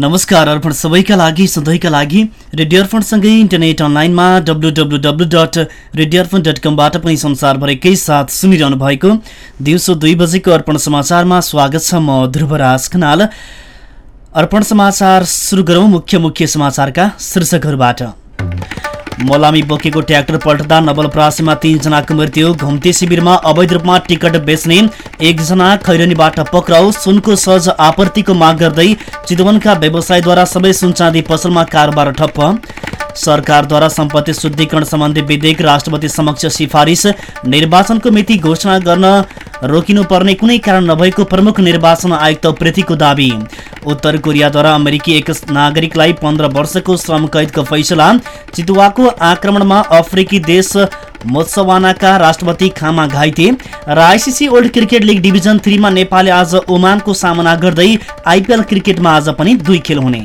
नमस्कार अर्पण सबैका लागि सधैँका लागि रेडियो अर्पणसँगै इन्टरनेट अनलाइनमा W W W dot radio Arpan dot कमबाट पनि संसारभरिकै साथ सुनिरहनु भएको दिउँसो दुई बजेको अर्पण समाचारमा स्वागत छ म ध्रुवराज खनाल। अर्पण समाचार सुरु गरौँ मुख्य मुख्य समाचारका शीर्षकहरूबाट। मलामी बोकेको ट्र्याक्टर पल्टदा नवलपरासीमा तीनजनाको मृत्यु। घुम्ती शिविरमा अवैध रूपमा टिकट बेच्ने एकजना खैरनीबाट पक्राउ। सुनको सहज आपूर्तिको माग गर्दै चितवनका व्यवसायद्वारा सबै सुनचाँदी पसलमा कारोबार ठप्प। सरकारद्वारा सम्पत्ति शुद्धिकरण सम्बन्धी विधेयक राष्ट्रपति समक्ष सिफारिस। निर्वाचनको मिति घोषणा गर्न रोकिनुपर्ने कुनै कारण नभएको प्रमुख निर्वाचन आयुक्त पृथ्वीको दावी। उत्तर कोरियाद्वारा अमेरिकी एक नागरिकलाई पन्ध्र वर्षको श्रम कैदको फैसला चितुवाको आक्रमणमा अफ्रिकी देश मोत्सवानाका राष्ट्रपति खामा घाइते र ICC world cricket league division थ्रीमा नेपालले आज ओमानको सामना गर्दै आइपिएल क्रिकेटमा आज पनि दुई खेल हुने।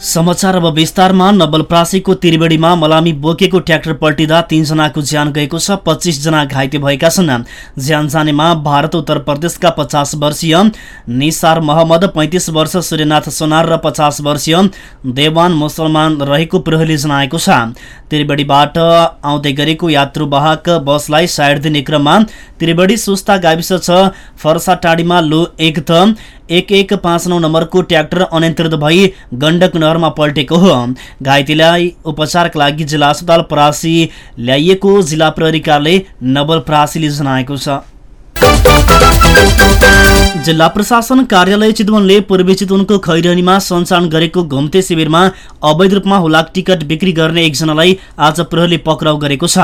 समाचार अब विस्तारमा। नवलप्रासीको त्रिवेणीमा मलामी बोकेको ट्र्याक्टर पल्टिँदा तीनजनाको ज्यान गएको छ पच्चिसजना घाइते भएका छन्। ज्यान जानेमा भारत उत्तर प्रदेशका पचास वर्षीय निसार महम्मद पैँतिस वर्ष सूर्यनाथ सोनार र पचास वर्षीय देवान मुसलमान रहेको प्रहरीले जनाएको छ। त्रिवेणीबाट आउँदै गरेको यात्रुवाहक बसलाई साइड दिने क्रममा त्रिवेणी सुस्ता गाविस छ। फर्सा टाढीमा लो एक त एक एक पाँच नौ नम्बरको ट्र्याक्टर अनियन्त्रित भई गण्डक नहरमा पल्टेको हो। घाइतेलाई उपचारका लागि जिल्ला अस्पताल परासी ल्याइएको जिल्ला प्रहरी कार्यालय नवलपरासीले जनाएको छ। जिल्ला प्रशासन कार्यालय चितवनले पूर्वी चितवनको खैरनीमा सञ्चालन गरेको घुम्ते शिविरमा अवैध रूपमा हुलाक टिकट बिक्री गर्ने एकजनालाई आज प्रहरीले पक्राउ गरेको छ।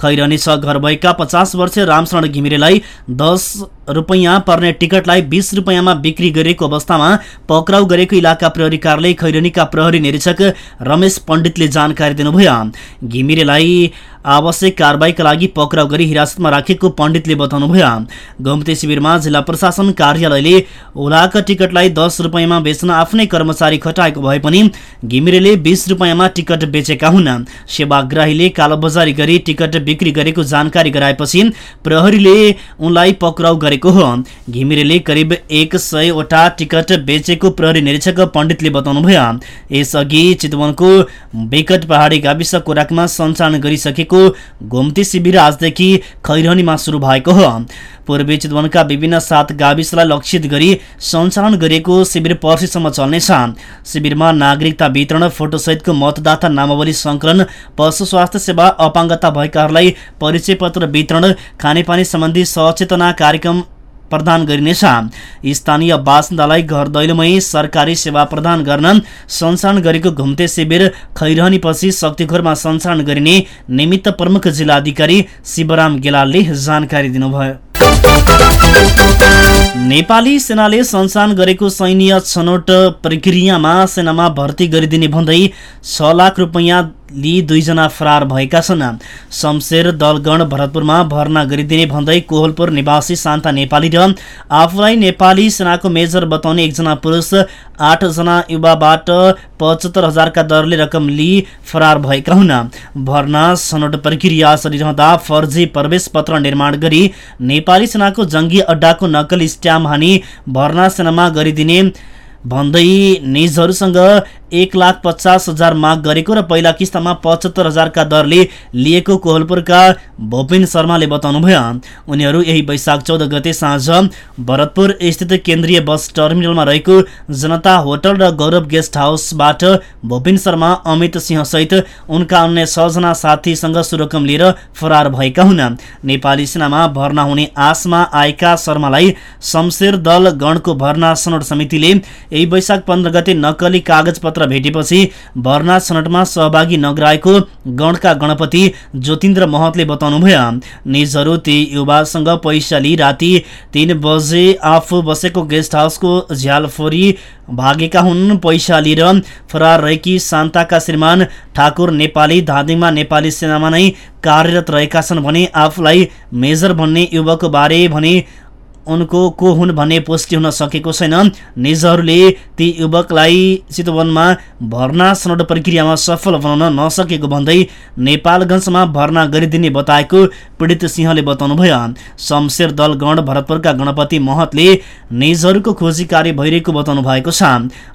खैरनी छ घर भएका पचास वर्षीय रामशरण घिमिरेलाई दस रुपैयाँ पर्ने टिकटलाई बिस रुपैयाँमा बिक्री गरिएको अवस्थामा पक्राउ गरेको इलाका प्रहरी कार्यालय खैरनीका प्रहरी निरीक्षक रमेश पण्डितले जानकारी दिनुभयो। घिमिरेलाई आवश्यक कारवाहीका लागि पक्राउ गरी हिरासतमा राखेको पण्डितले बताउनुभयो। घुम्ते शिविरमा जिल्ला प्रशासन कार्यालयले ओलाका टिकटलाई दस रुपियाँमा बेच्न आफ्नै कर्मचारी खटाएको भए पनि घिमिरेले बिस रुपियाँमा टिकट बेचेका हुन्। सेवाग्राहीले कालोबजारी गरी टिकट बिक्री गरेको जानकारी गराएपछि प्रहरीले उनलाई पक्राउ गरेको हो। घिमिरेले करिब एक सयवटा टिकट बेचेको प्रहरी निरीक्षक पण्डितले बताउनुभयो। यसअघि चितवनको बेकट पहाडी गाविस कोराकमा सञ्चालन गरिसकेको घुम्ती शिविर आजदेखि खैरनीमा सुरु भएको हो। पूर्वी चितवनका विभिन्न सात गाविसलाई लक्षित गरी सञ्चालन गरिएको शिविर पर्सिसम्म चल्नेछ। शिविरमा नागरिकता वितरण फोटोसहितको मतदाता नामावली सङ्कलन पशु स्वास्थ्य सेवा अपाङ्गता भएकाहरूलाई परिचय पत्र वितरण खानेपानी सम्बन्धी सचेतना कार्यक्रम प्रदान गरिनेछ। स्थानीय बासिन्दालाई घर दैलोमै सरकारी सेवा प्रदान गर्न सञ्चालन गरेको घुम्ते शिविर खैरहनीपछि शक्तिखोरमा सञ्चालन गरिने निमित्त प्रमुख जिल्लाधिकारी शिवराम गेलालले जानकारी दिनुभयो। नेपाली सेनाले सञ्चालन गरेको सैन्य छनौट प्रक्रियामा सेनामा भर्ती गरिदिने भन्दै छ लाख रुपियाँ लिई दुईजना फरार भएका छन्। शमशेर दलगण भरतपुरमा भर्ना गरिदिने भन्दै कोहलपुर निवासी शान्ता नेपाली र आफूलाई नेपाली सेनाको मेजर बताउने एकजना पुरुष आठजना युवाबाट पचहत्तर हजारका दरले रकम लिई फरार भएका हुन्। भर्ना छनौट प्रक्रिया चलिरहँदा फर्जी प्रवेश पत्र निर्माण गरी नेपाली सेनाको जङ्गी अड्डाको नक्कली स्ट्याम्प हानी भर्ना सेनामा गरिदिने भन्दै निजहरूसँग एक लाख पचास हजार माग गरेको र पहिला किस्तामा पचहत्तर हजारका दरले लिएको कोहलपुरका भोपिन शर्माले बताउनुभयो। उनीहरू यही वैशाख चौध गते साँझ भरतपुर स्थित केन्द्रीय बस टर्मिनलमा रहेको जनता होटल र गौरव गेस्ट हाउसबाट भोपिन शर्मा अमित सिंहसहित उनका अन्य छजना साथीसँग सुरकम लिएर फरार भएका हुन्। नेपाली सेनामा भर्ना हुने आशमा आएका शर्मालाई शमशेर दल गणको भर्ना छनौट समितिले यही वैशाख पन्ध्र गते नक्कली कागज पत्र भेटेपछि भर्ना छनौटमा सहभागी नगराएको गणका गणपति ज्योतिन्द्र महतले बताउनुभयो। निजहरू ती युवासँग पैसा लिई राति तिन बजे आफू बसेको गेस्ट हाउसको झ्यालफोरी भागेका हुन्। पैसा लिएर फरार रहेकी शान्ताका श्रीमान ठाकुर नेपाली धादिङमा नेपाली सेनामा नै कार्यरत रहेका छन् भने आफूलाई मेजर भन्ने युवकको बारे भने उनको को हुन् भन्ने पुष्टि हुन सकेको छैन। निजहरूले ती युवकलाई चितवनमा भर्ना छनौट प्रक्रियामा सफल बनाउन नसकेको भन्दै नेपालगञ्जमा भर्ना गरिदिने बताएको पीडित सिंहले बताउनुभयो। शमशेर दल गण भरतपुरका गणपति महतले निजहरूको खोजी कार्य भइरहेको बताउनु भएको छ।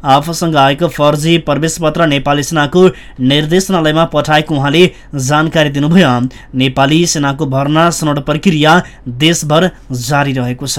आफूसँग आएको फर्जी प्रवेश पत्र नेपाली सेनाको निर्देशनालयमा पठाएको उहाँले जानकारी दिनुभयो। नेपाली सेनाको भर्ना छनौट प्रक्रिया देशभर जारी रहेको छ।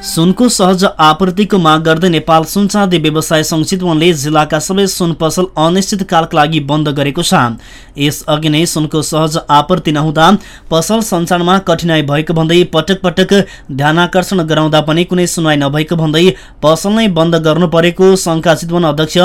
सुनको सहज आपूर्तिको माग गर्दै नेपाल सुनचाँदी व्यवसाय संघ चितवनले जिल्लाका सबै सुन पसल अनिश्चितकालका लागि बन्द गरेको छ। यसअघि नै सुनको सहज आपूर्ति नहुँदा पसल सञ्चालनमा कठिनाई भएको भन्दै पटक पटक ध्यानकर्षण गराउँदा पनि कुनै सुनवाई नभएको भन्दै पसल नै बन्द गर्नु परेको संघका चितवन अध्यक्ष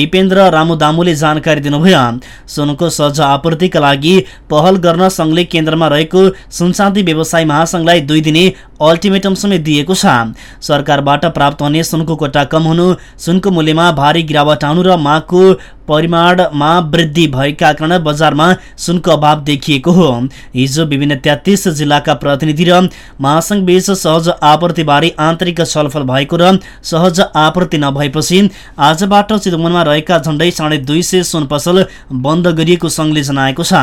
विपेन्द्र रामु दामुले जानकारी दिनुभयो। सुनको सहज आपूर्तिका लागि पहल गर्न संघले केन्द्रमा रहेको सुनचाँदी व्यवसाय महासंघलाई दुई दिने अल्टिमेटम समेत दिएको छ। सरकारबाट प्राप्त हुने सुनको कोटा कम हुनु सुनको मूल्यमा भारी गिरावट आउनु र मागको परिमाणमा वृद्धि भएका कारण बजारमा सुनको अभाव देखिएको हो। हिजो विभिन्न तेत्तिस जिल्लाका प्रतिनिधि र महासंघ बीच सहज आपूर्तिबारे आन्तरिक छलफल भएको र सहज आपूर्ति नभएपछि आजबाट चितवनमा रहेका झण्डै साढे दुई सय सुन पसल बन्द गरिएको संघले जनाएको छ।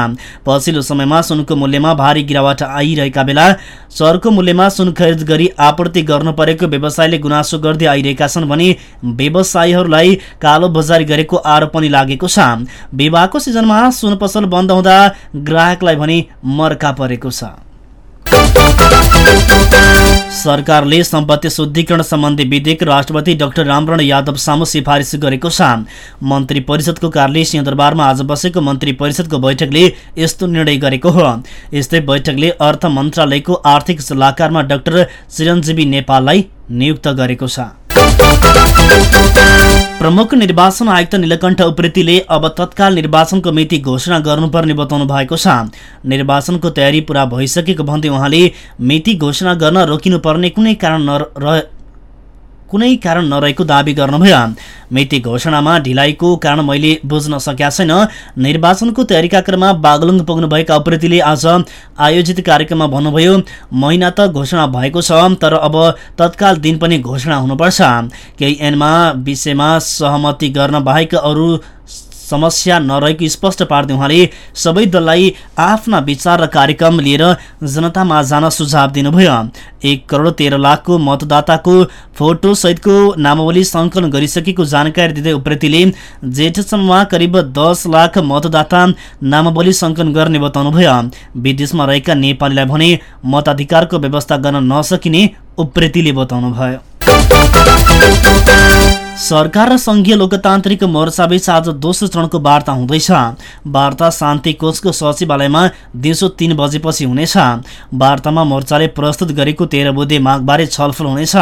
पछिल्लो समयमा सुनको मूल्यमा भारी गिरावट आइरहेका बेला चरको मूल्यमा सुन खरिद गरी आपूर्ति गर्नु परेको व्यवसायले गुनासो गर्दै आइरहेका छन् भने व्यवसायीहरूलाई कालो बजारी गरेको आरोप लागेको छ। विवाहको सिजनमा सुन पसल बन्द हुँदा ग्राहकलाई भने मर्का परेको छ। सरकारले सम्पत्ति शुद्धिकरण सम्बन्धी विधेयक राष्ट्रपति डाक्टर रामरण यादव सामु सिफारिस गरेको छ। मन्त्री परिषदको कार्यालय सिंहदरबारमा आज बसेको मन्त्री परिषदको बैठकले यस्तो निर्णय गरेको हो। यस्तै बैठकले अर्थ मन्त्रालयको आर्थिक सल्लाहकारमा डाक्टर चिरञ्जीवी नेपाललाई नियुक्त गरेको छ। प्रमुख निर्वाचन आयुक्त निलकण्ठ उप्रेतीले अब तत्काल निर्वाचनको मिति घोषणा गर्नुपर्ने बताउनु भएको छ। निर्वाचनको तयारी पूरा भइसकेको भन्दै उहाँले मिति घोषणा गर्न रोकिनुपर्ने कुनै कारण कुनै कारण नरहेको दावी गर्नुभयो। मिति घोषणामा ढिलाइको कारण मैले बुझ्न सकेका छैन। निर्वाचनको तयारीका क्रममा बागलुङ पुग्नुभएका उप्रेतीले आज आयोजित कार्यक्रममा भन्नुभयो महिना त घोषणा भएको छ तर अब तत्काल दिन पनि घोषणा हुनुपर्छ। केही ऐनमा विषयमा सहमति गर्न बाहेक अरू समस्या नरहेको स्पष्ट पार्दै उहाँले सबै दललाई आफ्ना विचार र कार्यक्रम लिएर जनतामा जान सुझाव दिनुभयो। एक करोड तेह्र लाखको मतदाताको फोटो सहितको नामावली सङ्कलन गरिसकेको जानकारी दिँदै उप्रेतीले जेठसम्ममा करिब दस लाख मतदाता नामावली सङ्कलन गर्ने बताउनुभयो। विदेशमा रहेका नेपालीलाई भने मताधिकारको व्यवस्था गर्न नसकिने उप्रेतीले बताउनुभयो। सरकार र संघीय लोकतान्त्रिक मोर्चाबीच आज दोस्रो चरणको वार्ता हुँदैछ। वार्ता शान्ति कोषको सचिवालयमा दिउँसो तीन बजेपछि हुनेछ। वार्तामा मोर्चाले प्रस्तुत गरेको तेह्र बुधे मागबारे छलफल हुनेछ।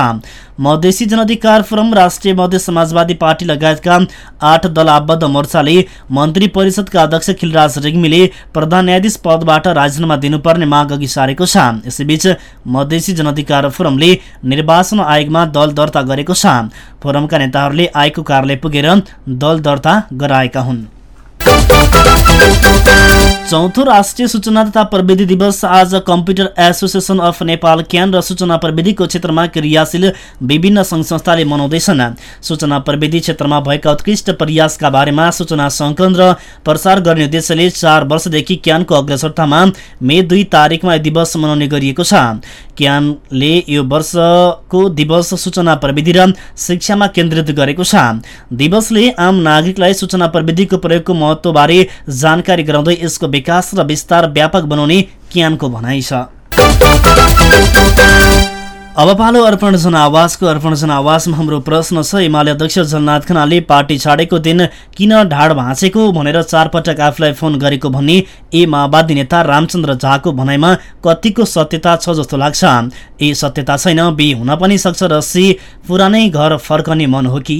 मधेसी जनअधिकार फोरम राष्ट्रिय मध्य समाजवादी पार्टी लगायतका आठ दल आबद्ध मोर्चाले मन्त्री परिषदका अध्यक्ष खिलराज रेग्मीले प्रधान न्यायाधीश पदबाट राजीनामा दिनुपर्ने माग अघि सारेको छ। यसैबीच मधेसी जनअधिकार फोरमले निर्वाचन आयोगमा दल दर्ता गरेको छ। फोरमका नेताहरूले आयोगको कार्यालय पुगेर दल दर्ता गराएका हुन्। चौथो राष्ट्रिय सूचना तथा प्रविधि दिवस आज computer association of Nepal CAN र सूचना प्रविधिको क्षेत्रमा क्रियाशील विभिन्न सङ्घ संस्थाले मनाउँदैछन्। सूचना प्रविधि क्षेत्रमा भएका उत्कृष्ट प्रयासका बारेमा सूचना सङ्कलन र प्रसार गर्ने उद्देश्यले चार वर्षदेखि क्यानको अग्रसरतामा मे दुई तारिकमा यो दिवस मनाउने गरिएको छ। क्यानले यो वर्षको दिवस सूचना प्रविधि र शिक्षामा केन्द्रित गरेको छ। दिवसले आम नागरिकलाई सूचना प्रविधिको प्रयोगको महत्त्वबारे जानकारी गराउँदै यसको विकास र विस्तार व्यापक बनाउने क्यानको भनाइ छ। अब पालो अर्पण जनावासको अर्पण जनावासमा हाम्रो प्रश्न छ। एमाले अध्यक्ष जगन्नाथ खनालले पार्टी छाडेको दिन किन ढाड भाँचेको भनेर चारपटक आफूलाई फोन गरेको भन्ने ए माओवादी नेता रामचन्द्र झाको भनाइमा कतिको सत्यता छ जस्तो लाग्छ। ए सत्यता छैन बी हुन पनि सक्छ र सी पुरानै घर फर्कने मन हो कि?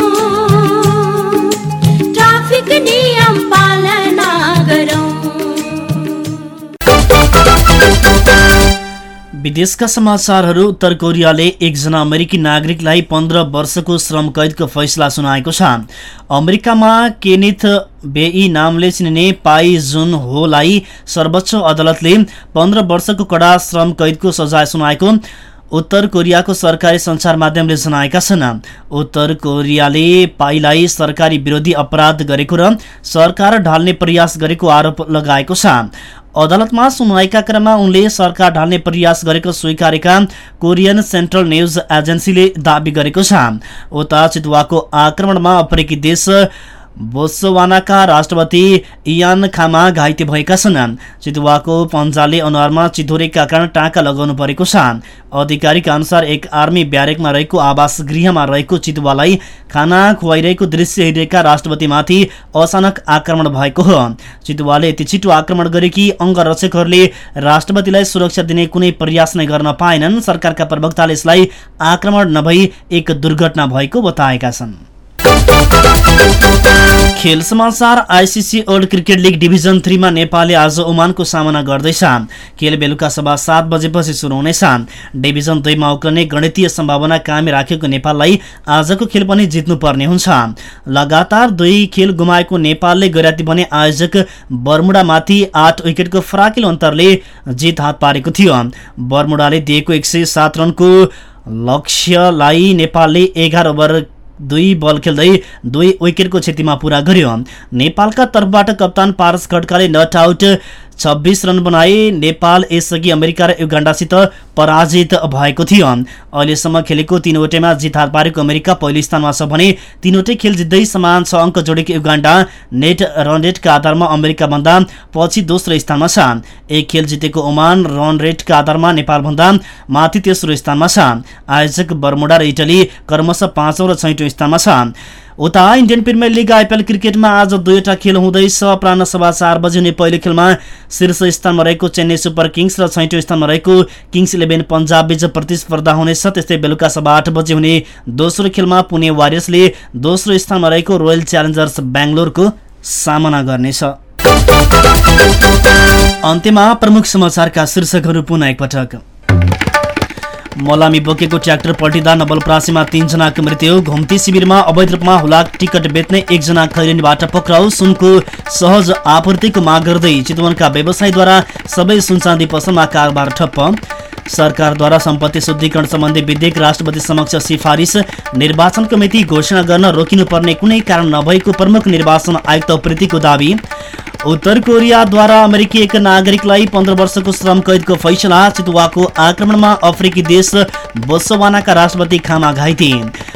विदेशका समाचारहरू उत्तर कोरियाले एकजना अमेरिकी नागरिकलाई पन्ध्र वर्षको श्रम कैदको फैसला सुनाएको छ। अमेरिकामा केनिथ बेई नामले चिनिने पाई जुन होलाई सर्वोच्च अदालतले पन्ध्र वर्षको कडा श्रम कैदको सजाय सुनाएको उत्तर कोरियाको सरकारी सञ्चार माध्यमले जनाएका छन्। उत्तर कोरियाले पाईलाई सरकारी विरोधी अपराध गरेको र सरकार ढाल्ने प्रयास गरेको आरोप लगाएको छ। अदालतमा सुनवाईका क्रममा उनले सरकार ढाल्ने प्रयास गरेको स्वीकारेका कोरियन सेन्ट्रल न्युज एजेन्सीले दावी गरेको छ। उता चितुवाको आक्रमणमा अफ्रिकी देश बोत्सवानाका राष्ट्रपति इयान खामा घाइते भएका छन्। चितुवाको पन्जाले अनुहारमा चितोरेका कारण टाँका लगाउनु परेको छ। अधिकारीका अनुसार एक आर्मी ब्यारेकमा रहेको आवास गृहमा रहेको चितुवालाई खाना खुवाइरहेको दृश्य हेरेका राष्ट्रपतिमाथि अचानक आक्रमण भएको हो। चितुवाले यति छिटो आक्रमण गरे कि अङ्गरक्षकहरूले राष्ट्रपतिलाई सुरक्षा दिने कुनै प्रयास नै गर्न पाएनन्। सरकारका प्रवक्ताले यसलाई आक्रमण नभई एक दुर्घटना भएको बताएका छन्। खेल समाचार ICC world cricket league division थ्रीमा नेपालले आज ओमानको सामना गर्दैछ खेल बेलुका सभा सात बजेपछि सुरु हुनेछ डिभिजन दुईमा उक्लने गणितीय सम्भावना कायम राखेको नेपाललाई आजको खेल पनि जित्नुपर्ने हुन्छ। लगातार दुई खेल गुमाएको नेपालले गैराती बने आयोजक बर्मुडामाथि आठ विकेटको फराकिलो अन्तरले जित हात पारेको थियो। बर्मुडाले दिएको एक रनको लक्ष्यलाई नेपालले एघार ओभर दुई बल खेल्दै दुई विकेटको क्षतिमा पूरा गर्यो। नेपालका तर्फबाट कप्तान पारस खड्काले नट आउट छब्बिस रन बनाए नेपाल यसअघि अमेरिका र युगाण्डासित पराजित भएको थियो। अहिलेसम्म खेलेको तीनवटैमा जित हात पारेको अमेरिका पहिलो स्थानमा छ भने तीनवटै खेल जित्दै समान छ अङ्क जोडेको युगाण्डा नेट रन रेटका आधारमा अमेरिकाभन्दा पछि दोस्रो स्थानमा छ। एक खेल जितेको ओमान रन रेटका आधारमा नेपालभन्दा माथि तेस्रो स्थानमा छ। आयोजक बर्मुडा र इटली क्रमशः पाँचौँ र छैटौँ स्थानमा छ। उता इन्डियन प्रिमियर लिग आइपिएल क्रिकेटमा आज दुईवटा खेल हुँदैछ अपरान्न सभा चार बजे हुने पहिलो खेलमा शीर्ष स्थानमा रहेको चेन्नई सुपर किङ्स र छैटौँ स्थानमा रहेको किङ्स इलेभेन पन्जाब बीच प्रतिस्पर्धा हुनेछ। त्यस्तै बेलुका सभा आठ बजे हुने दोस्रो खेलमा पुणे वारियर्सले दोस्रो स्थानमा रहेको रोयल च्यालेन्जर्स बेङ्गलोरको सामना गर्नेछ। अन्त्यमा प्रमुख समाचारका शीर्षकहरू पुनः एकपटक। मलामी बोकेको ट्र्याक्टर पल्टिँदा नवलप्रासीमा तीनजनाको मृत्यु। घुम्ती शिविरमा अवैध रूपमा हुलाक टिकट बेच्ने एकजना खैरेनीबाट पक्राउ। सुनको सहज आपूर्तिको माग गर्दै चितवनका व्यवसायीद्वारा सबै सुनचाँदी पसलमा कारोबार ठप्प। सरकारद्वारा सम्पत्ति शुद्धिकरण सम्बन्धी विधेयक राष्ट्रपति समक्ष सिफारिस। निर्वाचनको मिति घोषणा गर्न रोकिनुपर्ने कुनै कारण नभएको प्रमुख निर्वाचन आयुक्त प्रीतिको दावी। उत्तर कोरियाद्वारा अमेरिकी एक नागरिकलाई पन्ध्र वर्षको श्रम कैदको फैसला। चितुवाको आक्रमणमा अफ्रिकी देश बोत्सवानाका राष्ट्रपति खामा घाइते।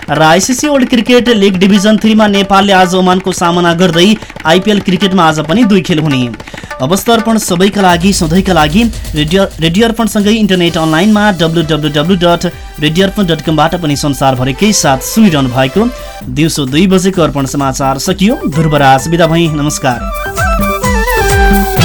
र ICC world cricket league division थ्रीमा नेपालले आज ओमानको सामना गर्दै आइपिएल क्रिकेटमा आज पनि दुई खेल हुने। अवस्था अर्पण सबैका लागि सधैँका लागि। रेडियो रेडियो अर्पणसँगै इन्टरनेट अनलाइनमा W W dot radio Arpan dot पनि संसारभरिकै साथ सुनिरहनु भएको। दिउँसो दुई बजेको अर्पण समाचार सकियो। ध्रुवराज बिदा भई। नमस्कार। Thank you.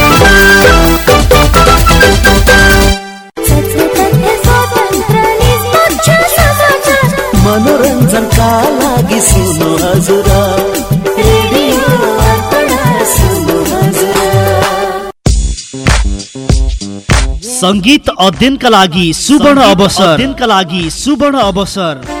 मनोरञ्जनका लागि सुन्नु हजुर सङ्गीत अध्ययनका लागि सुवर्ण अवसर अध्ययनका लागि सुवर्ण अवसर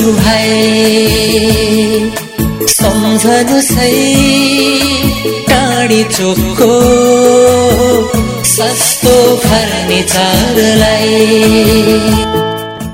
भाइ सम्झनु सही टाढी चोकको सस्तो फर्निचरलाई।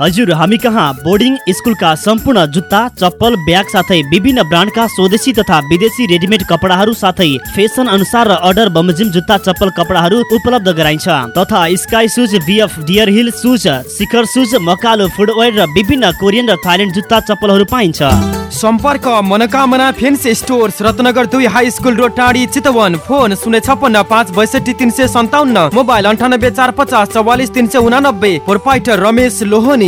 हजुर हामी कहाँ? बोर्डिङ स्कुलका सम्पूर्ण जुत्ता चप्पल ब्याग साथै विभिन्न ब्रान्डका स्वदेशी तथा विदेशी रेडिमेड कपडाहरू साथै फेसन अनुसार र अर्डर बमोजिम जुत्ता चप्पल कपडाहरू उपलब्ध गराइन्छ। तथा sky shoes BF deer hill shoes Shikhar shoes Makalu footwear र विभिन्न कोरियन र थाइल्यान्ड जुत्ता चप्पलहरू पाइन्छ। सम्पर्क मनोकामना फेन्सी स्टोर्स रत्नगर दुई हाई स्कुल रोड टाढी चितवन। फोन शून्य छप्पन्न पाँच बैसठी तिन सय सन्ताउन्न। मोबाइल अन्ठानब्बे चार पचास चौवालिस तिन सय उनानब्बे। रमेश लोहनी।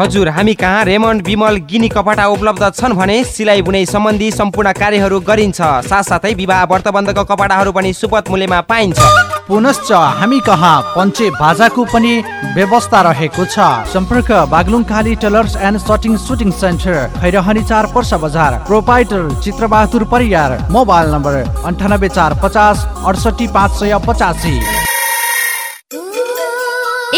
हजुर हामी कहाँ रेमन्ड विमल गिनी कपडा उपलब्ध छन् भने सिलाइ बुनाइ सम्बन्धी सम्पूर्ण कार्यहरू गरिन्छ। साथसाथै विवाह व्रतबन्धको कपडाहरू पनि सुपथ मूल्यमा पाइन्छ। पुनश्च हामी कहाँ पञ्चे बाजाको पनि व्यवस्था रहेको छ। सम्पर्क Baglung Kali tailors and shirting suiting centre Khairahani चार पर्सा बजार proprietor Chitrabahadur Pariyar mobile number अन्ठानब्बे चार पचास अडसठी पाँच सय पचासी।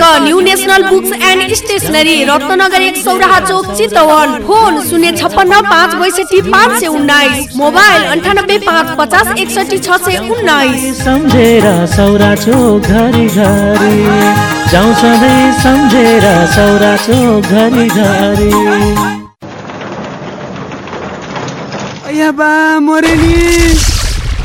new national books and stationery Ratnanagar एक सौराहा चोक चितवन। फोन शून्य छप्पन्न पाँच बैसठी पाँच सय उन्नाइस। मोबाइल अन्ठानब्बे पाँच पचास एकसठी छ सय उन्नाइस। सम्झेर सौरा चोक घरि घरि। जाउँ सधैँ सम्झेर सौरा चोक घरि घरि। बा मरे नि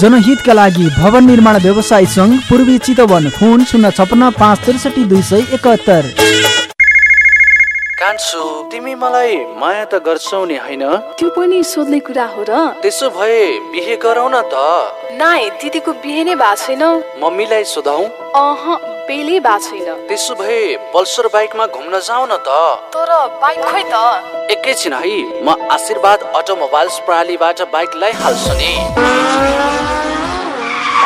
जनहितका लागि भवन निर्माण व्यवसाय सङ्घ पूर्वी चितवन फोन शून्य छपन्न पाँच त्रिसठी दुई सय एकात्तर। कान्छु तिमी मलाई माया त गर्छौ नि होइन? त्यो पनि सोध्ने कुरा हो र। त्यसो भए बिहे गरौ न त। नाइ दिदीको बिहे नै भएको छैन। मम्मीलाई सोधौ। अह बेलै भएको छैन। त्यसो भए पल्सर बाइकमा घुम्न जाऊ न त। तर बाइक खोइ त। एकैछिन है म आशीर्वाद अटोमोबाइल्स प्रणालीबाट बाइक ल्याइहाल्छु नि वाउ यति छिटै वाउ यति छिटै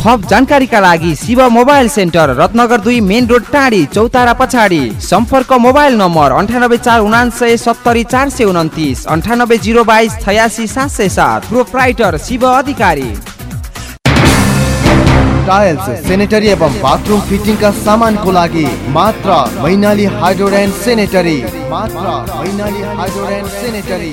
थप जानकारीका लागि शिव मोबाइल सेन्टर रत्नगर दुई मेन रोड टाढी चौतारा पछाडि। सम्पर्क मोबाइल नम्बर अन्ठानब्बे चार उनान्सय सत्तरी चार सय उन्तिस अन्ठानब्बे जिरो बाइस छयासी सात सय सात। Proprietor Shiva Adhikari. Tiles sanitary एवं बाथरूम फिटिङका सामानको लागि मात्र मैनाली हाइड्रोड सेनेटरी मात्र मैनाली हाइड्रोड सेनेटरी